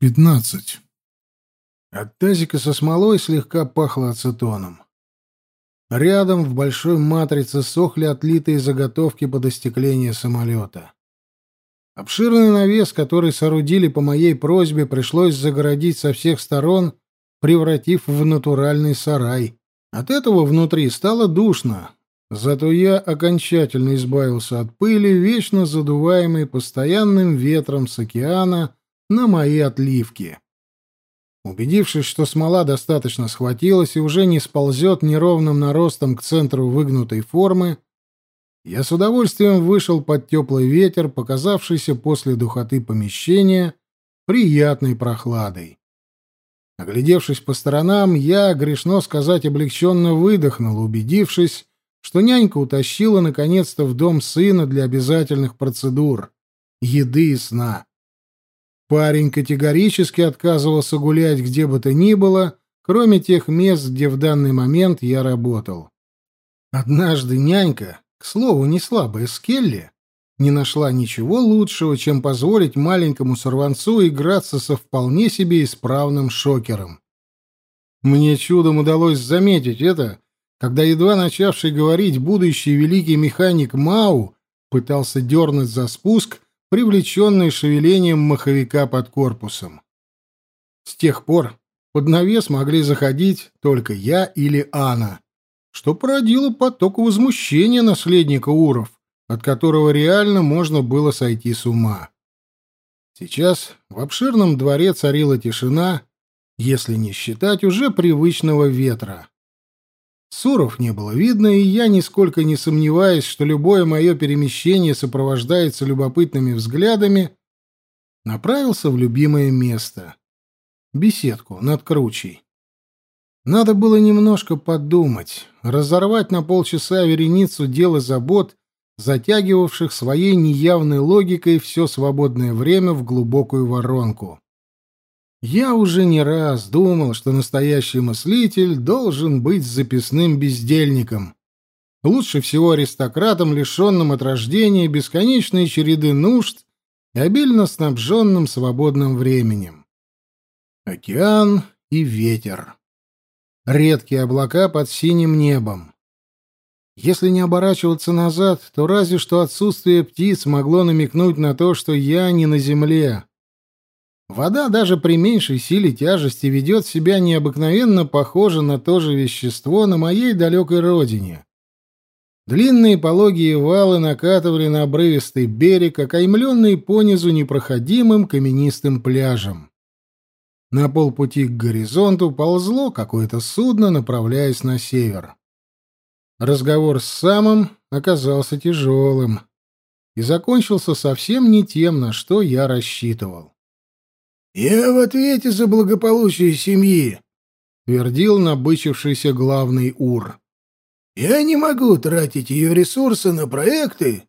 Пятнадцать. От тазика со смолой слегка пахло ацетоном. Рядом в большой матрице сохли отлитые заготовки под остекление самолета. Обширный навес, который соорудили по моей просьбе, пришлось загородить со всех сторон, превратив в натуральный сарай. От этого внутри стало душно, зато я окончательно избавился от пыли, вечно задуваемой постоянным ветром с океана на мои отливки. Убедившись, что смола достаточно схватилась и уже не сползет неровным наростом к центру выгнутой формы, я с удовольствием вышел под теплый ветер, показавшийся после духоты помещения приятной прохладой. Оглядевшись по сторонам, я, грешно сказать, облегченно выдохнул, убедившись, что нянька утащила наконец-то в дом сына для обязательных процедур — еды и сна. Парень категорически отказывался гулять где бы то ни было, кроме тех мест, где в данный момент я работал. Однажды нянька, к слову, не слабая Скелли, не нашла ничего лучшего, чем позволить маленькому сорванцу играться со вполне себе исправным шокером. Мне чудом удалось заметить это, когда едва начавший говорить будущий великий механик Мау пытался дернуть за спуск — привлеченный шевелением маховика под корпусом. С тех пор под навес могли заходить только я или Анна, что породило поток возмущения наследника Уров, от которого реально можно было сойти с ума. Сейчас в обширном дворе царила тишина, если не считать уже привычного ветра. Суров не было видно, и я, нисколько не сомневаясь, что любое мое перемещение сопровождается любопытными взглядами, направился в любимое место — беседку над кручей. Надо было немножко подумать, разорвать на полчаса вереницу дел и забот, затягивавших своей неявной логикой все свободное время в глубокую воронку. Я уже не раз думал, что настоящий мыслитель должен быть записным бездельником. Лучше всего аристократом, лишенным от рождения бесконечной череды нужд и обильно снабженным свободным временем. Океан и ветер. Редкие облака под синим небом. Если не оборачиваться назад, то разве что отсутствие птиц могло намекнуть на то, что я не на земле, Вода даже при меньшей силе тяжести ведет себя необыкновенно похоже на то же вещество на моей далекой родине. Длинные пологие валы накатывали на обрывистый берег, окаймленный понизу непроходимым каменистым пляжем. На полпути к горизонту ползло какое-то судно, направляясь на север. Разговор с самым оказался тяжелым и закончился совсем не тем, на что я рассчитывал. «Я в ответе за благополучие семьи», — твердил набычившийся главный Ур. «Я не могу тратить ее ресурсы на проекты,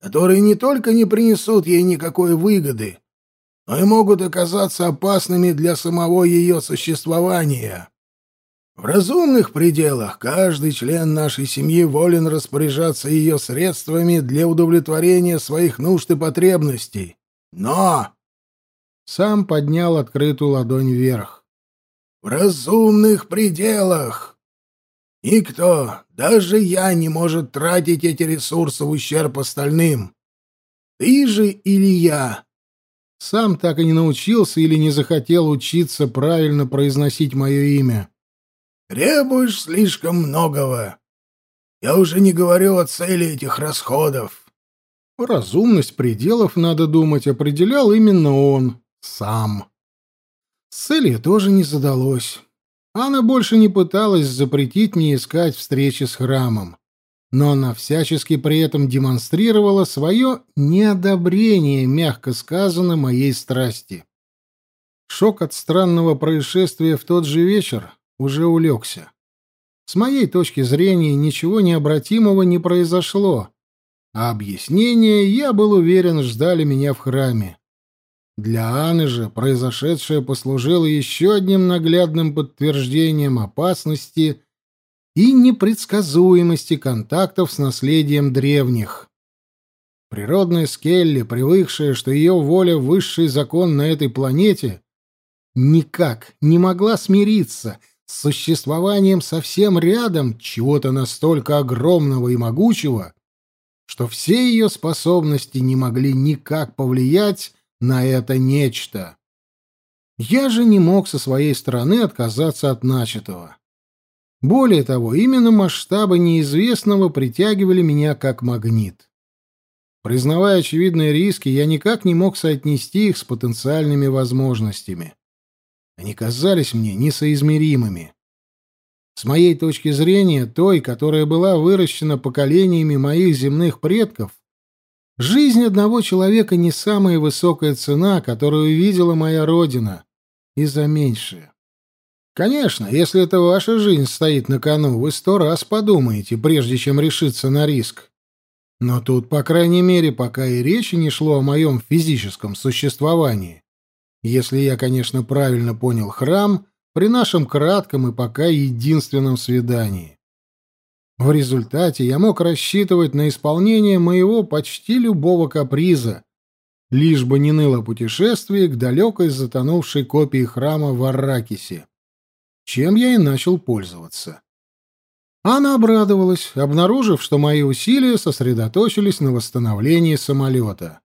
которые не только не принесут ей никакой выгоды, но и могут оказаться опасными для самого ее существования. В разумных пределах каждый член нашей семьи волен распоряжаться ее средствами для удовлетворения своих нужд и потребностей. Но сам поднял открытую ладонь вверх. «В разумных пределах! Никто, даже я, не может тратить эти ресурсы в ущерб остальным. Ты же или я?» Сам так и не научился или не захотел учиться правильно произносить мое имя. «Требуешь слишком многого. Я уже не говорю о цели этих расходов». Разумность пределов, надо думать, определял именно он, сам. С целью тоже не задалось. Она больше не пыталась запретить мне искать встречи с храмом, но она всячески при этом демонстрировала свое неодобрение, мягко сказано, моей страсти. Шок от странного происшествия в тот же вечер уже улегся. С моей точки зрения ничего необратимого не произошло, а объяснения, я был уверен, ждали меня в храме. Для Анны же произошедшее послужило еще одним наглядным подтверждением опасности и непредсказуемости контактов с наследием древних. Природная Скелли, привыкшая, что ее воля — высший закон на этой планете, никак не могла смириться с существованием совсем рядом чего-то настолько огромного и могучего, что все ее способности не могли никак повлиять на это нечто. Я же не мог со своей стороны отказаться от начатого. Более того, именно масштабы неизвестного притягивали меня как магнит. Признавая очевидные риски, я никак не мог соотнести их с потенциальными возможностями. Они казались мне несоизмеримыми. С моей точки зрения, той, которая была выращена поколениями моих земных предков, жизнь одного человека не самая высокая цена, которую видела моя родина, и за меньшее. Конечно, если это ваша жизнь стоит на кону, вы сто раз подумаете, прежде чем решиться на риск. Но тут, по крайней мере, пока и речи не шло о моем физическом существовании. Если я, конечно, правильно понял храм при нашем кратком и пока единственном свидании. В результате я мог рассчитывать на исполнение моего почти любого каприза, лишь бы не ныло путешествие к далекой затонувшей копии храма в Арракисе, чем я и начал пользоваться. Она обрадовалась, обнаружив, что мои усилия сосредоточились на восстановлении самолета.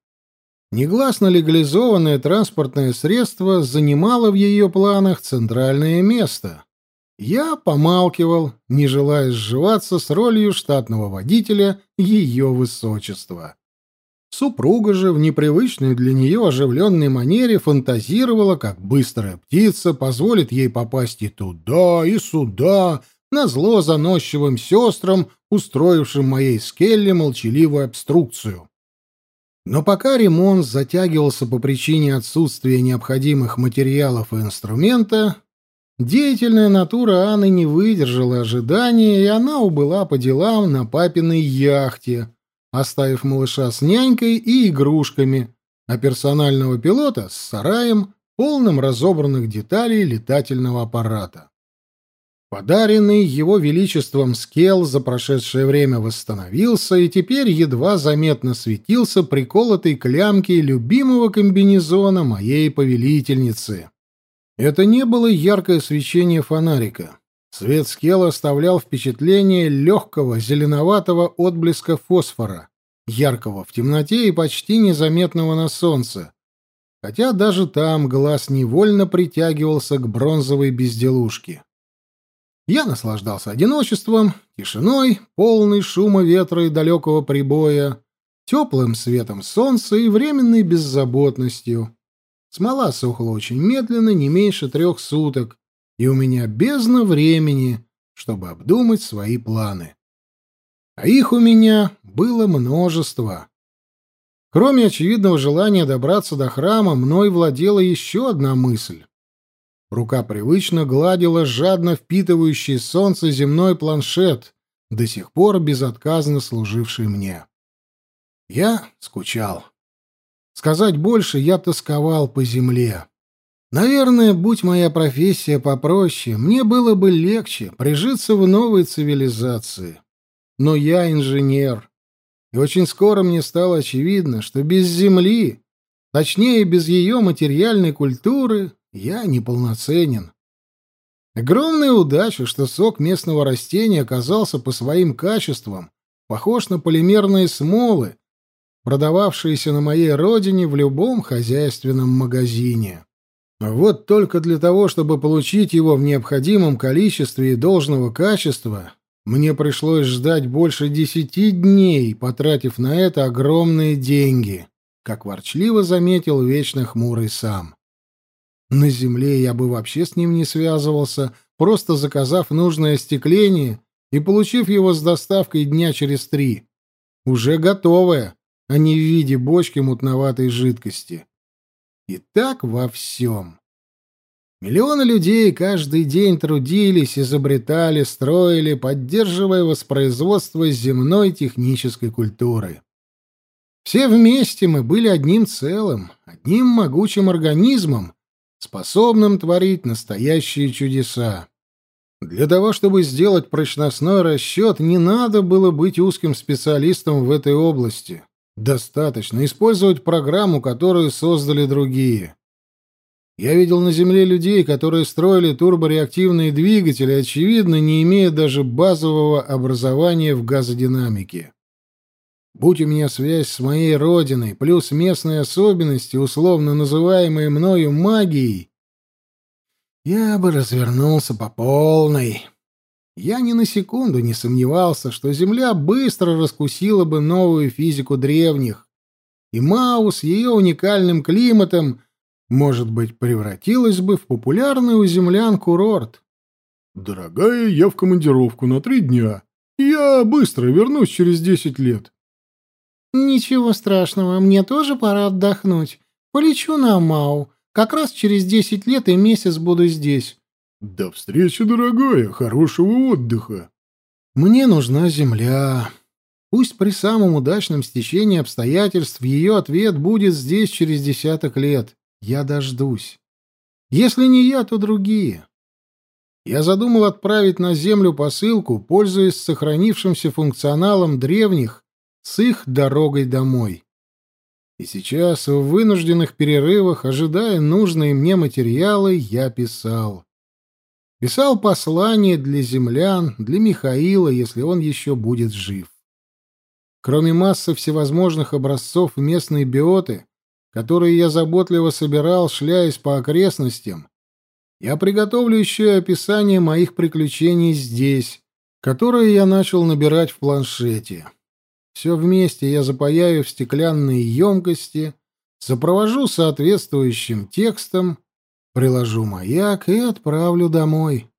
Негласно легализованное транспортное средство занимало в ее планах центральное место. Я помалкивал, не желая сживаться с ролью штатного водителя ее высочества. Супруга же в непривычной для нее оживленной манере фантазировала, как быстрая птица позволит ей попасть и туда, и сюда, на зло заносчивым сестрам, устроившим моей скелле молчаливую обструкцию. Но пока ремонт затягивался по причине отсутствия необходимых материалов и инструмента, деятельная натура Анны не выдержала ожидания, и она убыла по делам на папиной яхте, оставив малыша с нянькой и игрушками, а персонального пилота с сараем, полным разобранных деталей летательного аппарата. Подаренный его величеством скел за прошедшее время восстановился и теперь едва заметно светился приколотый к лямке любимого комбинезона моей повелительницы. Это не было яркое свечение фонарика. Свет скела оставлял впечатление легкого зеленоватого отблеска фосфора, яркого в темноте и почти незаметного на солнце, хотя даже там глаз невольно притягивался к бронзовой безделушке. Я наслаждался одиночеством, тишиной, полной шума ветра и далекого прибоя, теплым светом солнца и временной беззаботностью. Смола сохла очень медленно, не меньше трех суток, и у меня бездна времени, чтобы обдумать свои планы. А их у меня было множество. Кроме очевидного желания добраться до храма, мной владела еще одна мысль. Рука привычно гладила жадно впитывающий солнце земной планшет, до сих пор безотказно служивший мне. Я скучал. Сказать больше, я тосковал по земле. Наверное, будь моя профессия попроще, мне было бы легче прижиться в новой цивилизации. Но я инженер, и очень скоро мне стало очевидно, что без земли, точнее, без ее материальной культуры, я неполноценен. Огромная удача, что сок местного растения оказался по своим качествам похож на полимерные смолы, продававшиеся на моей родине в любом хозяйственном магазине. Вот только для того, чтобы получить его в необходимом количестве и должного качества, мне пришлось ждать больше десяти дней, потратив на это огромные деньги, как ворчливо заметил вечно хмурый сам. На земле я бы вообще с ним не связывался, просто заказав нужное остекление и получив его с доставкой дня через три. Уже готовое, а не в виде бочки мутноватой жидкости. И так во всем. Миллионы людей каждый день трудились, изобретали, строили, поддерживая воспроизводство земной технической культуры. Все вместе мы были одним целым, одним могучим организмом, способным творить настоящие чудеса. Для того, чтобы сделать прочностной расчет, не надо было быть узким специалистом в этой области. Достаточно использовать программу, которую создали другие. Я видел на Земле людей, которые строили турбореактивные двигатели, очевидно, не имея даже базового образования в газодинамике. Будь у меня связь с моей родиной, плюс местные особенности, условно называемые мною магией, я бы развернулся по полной. Я ни на секунду не сомневался, что Земля быстро раскусила бы новую физику древних, и Мау с ее уникальным климатом — может быть, превратилась бы в популярный у землян курорт. «Дорогая, я в командировку на три дня. Я быстро вернусь через десять лет». «Ничего страшного, мне тоже пора отдохнуть. Полечу на Мау. Как раз через десять лет и месяц буду здесь». «До встречи, дорогая. Хорошего отдыха». «Мне нужна земля. Пусть при самом удачном стечении обстоятельств ее ответ будет здесь через десяток лет. Я дождусь. Если не я, то другие. Я задумал отправить на Землю посылку, пользуясь сохранившимся функционалом древних с их дорогой домой. И сейчас, в вынужденных перерывах, ожидая нужные мне материалы, я писал. Писал послание для землян, для Михаила, если он еще будет жив. Кроме массы всевозможных образцов местной биоты, которые я заботливо собирал, шляясь по окрестностям, я приготовлю еще и описание моих приключений здесь, которые я начал набирать в планшете. Все вместе я запаяю в стеклянные емкости, сопровожу соответствующим текстом, приложу маяк и отправлю домой.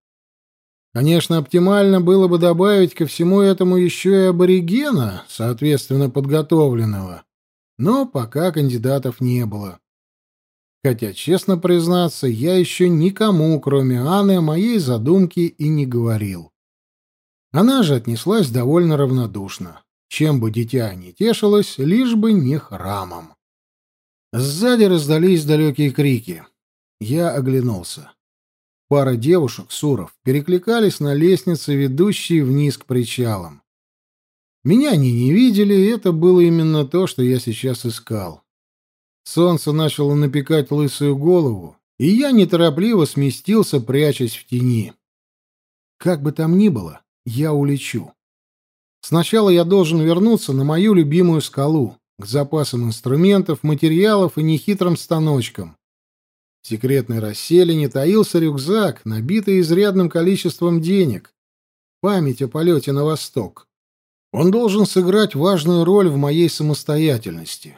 Конечно, оптимально было бы добавить ко всему этому еще и аборигена, соответственно подготовленного. Но пока кандидатов не было. Хотя, честно признаться, я еще никому, кроме Анны, о моей задумке и не говорил. Она же отнеслась довольно равнодушно. Чем бы дитя не тешилось, лишь бы не храмом. Сзади раздались далекие крики. Я оглянулся. Пара девушек, суров, перекликались на лестнице, ведущей вниз к причалам. Меня они не видели, и это было именно то, что я сейчас искал. Солнце начало напекать лысую голову, и я неторопливо сместился, прячась в тени. Как бы там ни было, я улечу. Сначала я должен вернуться на мою любимую скалу, к запасам инструментов, материалов и нехитрым станочкам. В секретной расселине таился рюкзак, набитый изрядным количеством денег. Память о полете на восток. Он должен сыграть важную роль в моей самостоятельности.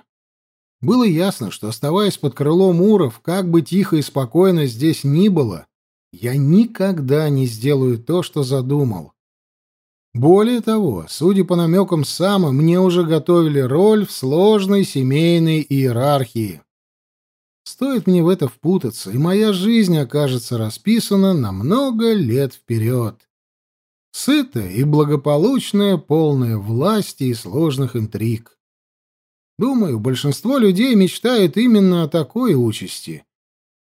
Было ясно, что, оставаясь под крылом Уров, как бы тихо и спокойно здесь ни было, я никогда не сделаю то, что задумал. Более того, судя по намекам Сама, мне уже готовили роль в сложной семейной иерархии. Стоит мне в это впутаться, и моя жизнь окажется расписана на много лет вперед сытая и благополучная, полная власти и сложных интриг. Думаю, большинство людей мечтает именно о такой участи.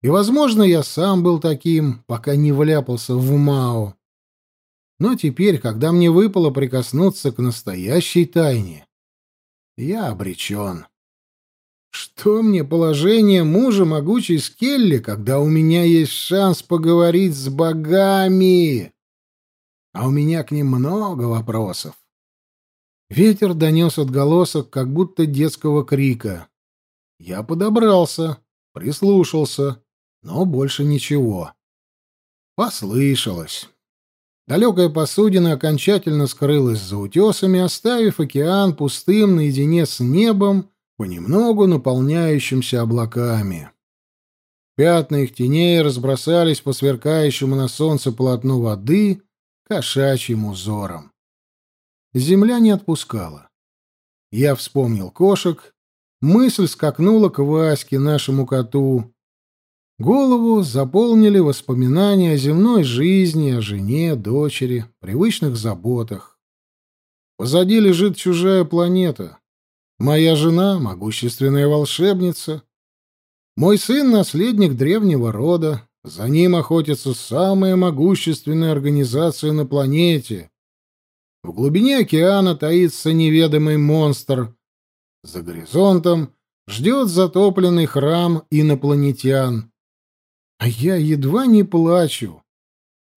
И, возможно, я сам был таким, пока не вляпался в Мао. Но теперь, когда мне выпало прикоснуться к настоящей тайне, я обречен. Что мне положение мужа могучей Скелли, когда у меня есть шанс поговорить с богами? а у меня к ним много вопросов. Ветер донес отголосок, как будто детского крика. Я подобрался, прислушался, но больше ничего. Послышалось. Далекая посудина окончательно скрылась за утесами, оставив океан пустым наедине с небом, понемногу наполняющимся облаками. Пятна их теней разбросались по сверкающему на солнце полотну воды, кошачьим узором. Земля не отпускала. Я вспомнил кошек, мысль скакнула к Ваське, нашему коту. Голову заполнили воспоминания о земной жизни, о жене, дочери, привычных заботах. Позади лежит чужая планета. Моя жена — могущественная волшебница. Мой сын — наследник древнего рода, за ним охотится самая могущественная организация на планете. В глубине океана таится неведомый монстр. За горизонтом ждет затопленный храм инопланетян. А я едва не плачу,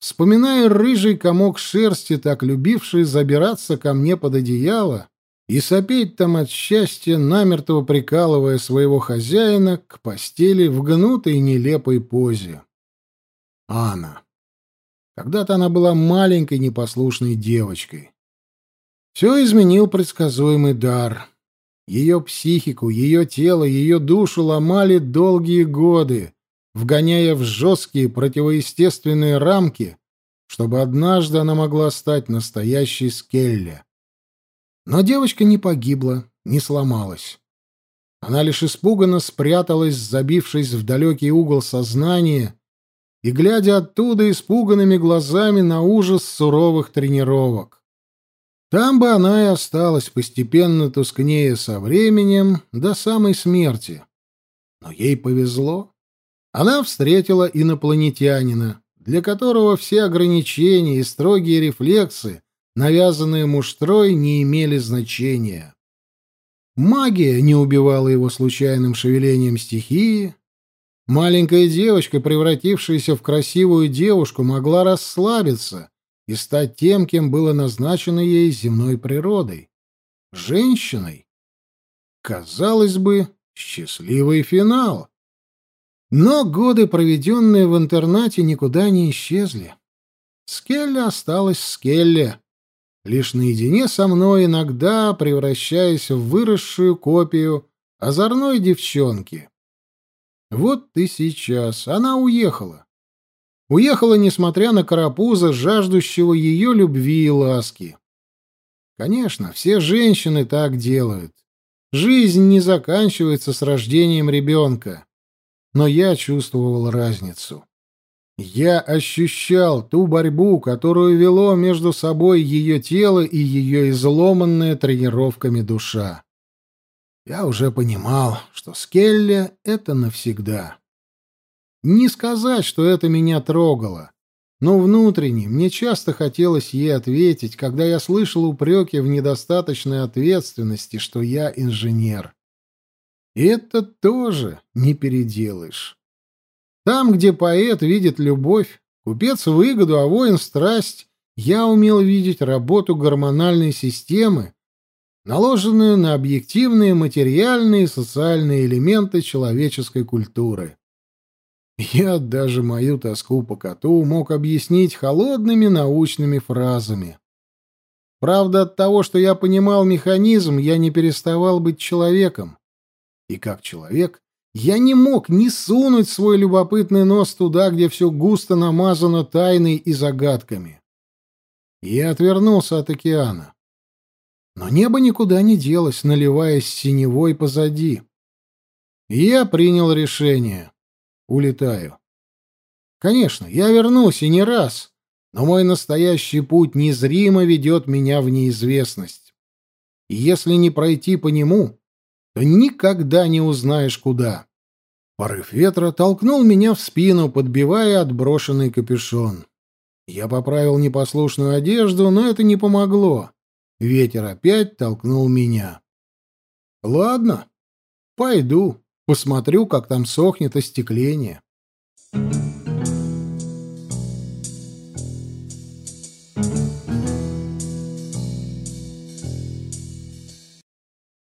вспоминая рыжий комок шерсти, так любивший забираться ко мне под одеяло и сопеть там от счастья, намертво прикалывая своего хозяина к постели в гнутой нелепой позе. Анна. Когда-то она была маленькой непослушной девочкой. Все изменил предсказуемый дар. Ее психику, ее тело, ее душу ломали долгие годы, вгоняя в жесткие противоестественные рамки, чтобы однажды она могла стать настоящей Скелли. Но девочка не погибла, не сломалась. Она лишь испуганно спряталась, забившись в далекий угол сознания и глядя оттуда испуганными глазами на ужас суровых тренировок. Там бы она и осталась, постепенно тускнее со временем, до самой смерти. Но ей повезло. Она встретила инопланетянина, для которого все ограничения и строгие рефлексы, навязанные муштрой, не имели значения. Магия не убивала его случайным шевелением стихии, Маленькая девочка, превратившаяся в красивую девушку, могла расслабиться и стать тем, кем было назначено ей земной природой — женщиной. Казалось бы, счастливый финал. Но годы, проведенные в интернате, никуда не исчезли. Скелли осталась Скелли, лишь наедине со мной, иногда превращаясь в выросшую копию озорной девчонки. Вот ты сейчас. Она уехала. Уехала, несмотря на карапуза, жаждущего ее любви и ласки. Конечно, все женщины так делают. Жизнь не заканчивается с рождением ребенка. Но я чувствовал разницу. Я ощущал ту борьбу, которую вело между собой ее тело и ее изломанная тренировками душа. Я уже понимал, что Скелли — это навсегда. Не сказать, что это меня трогало, но внутренне мне часто хотелось ей ответить, когда я слышал упреки в недостаточной ответственности, что я инженер. Это тоже не переделаешь. Там, где поэт видит любовь, купец — выгоду, а воин — страсть, я умел видеть работу гормональной системы, наложенную на объективные материальные и социальные элементы человеческой культуры. Я даже мою тоску по коту мог объяснить холодными научными фразами. Правда, от того, что я понимал механизм, я не переставал быть человеком. И как человек я не мог не сунуть свой любопытный нос туда, где все густо намазано тайной и загадками. Я отвернулся от океана. Но небо никуда не делось, наливаясь синевой позади. Я принял решение. Улетаю. Конечно, я вернусь и не раз, но мой настоящий путь незримо ведет меня в неизвестность. И если не пройти по нему, никогда не узнаешь, куда. Порыв ветра толкнул меня в спину, подбивая отброшенный капюшон. Я поправил непослушную одежду, но это не помогло. Ветер опять толкнул меня. Ладно, пойду, посмотрю, как там сохнет остекление. Thank you.